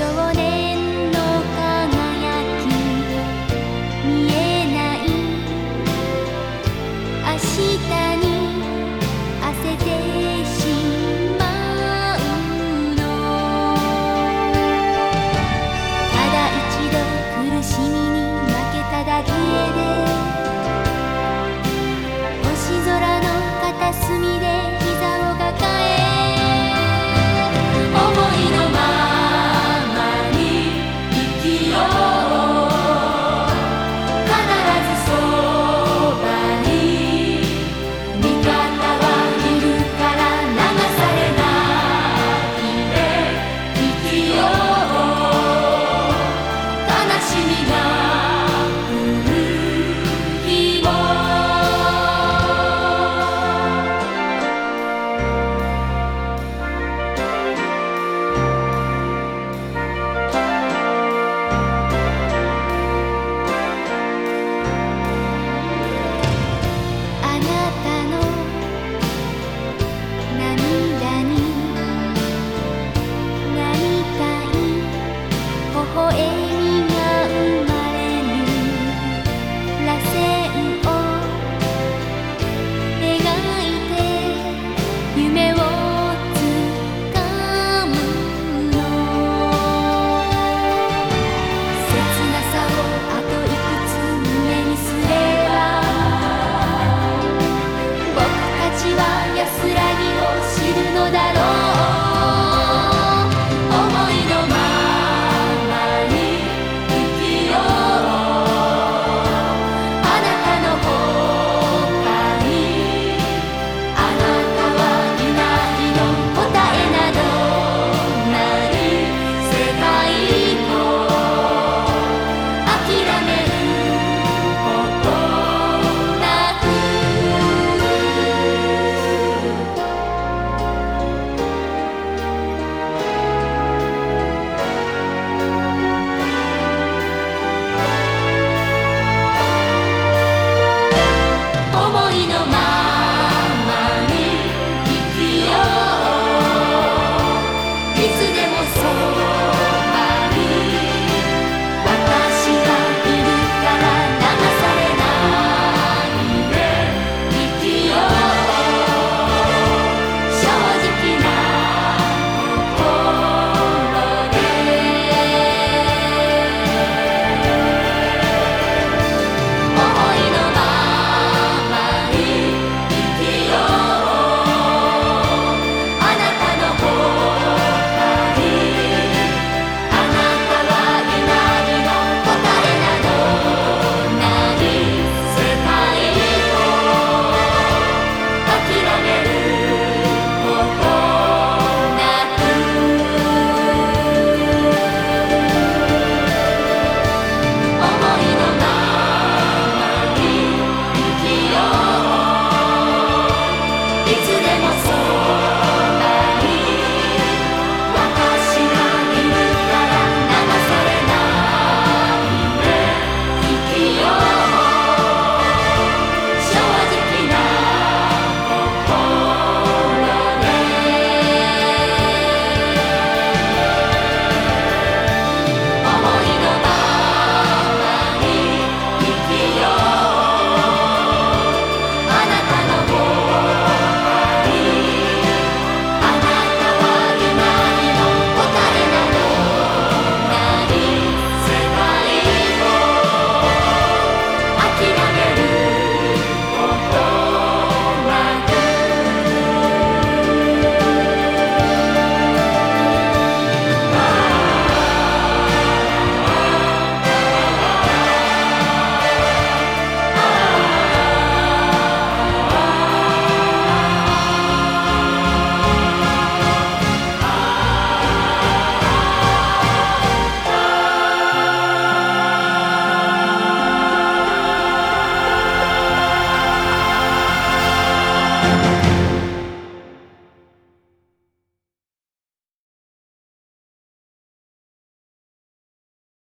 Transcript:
少年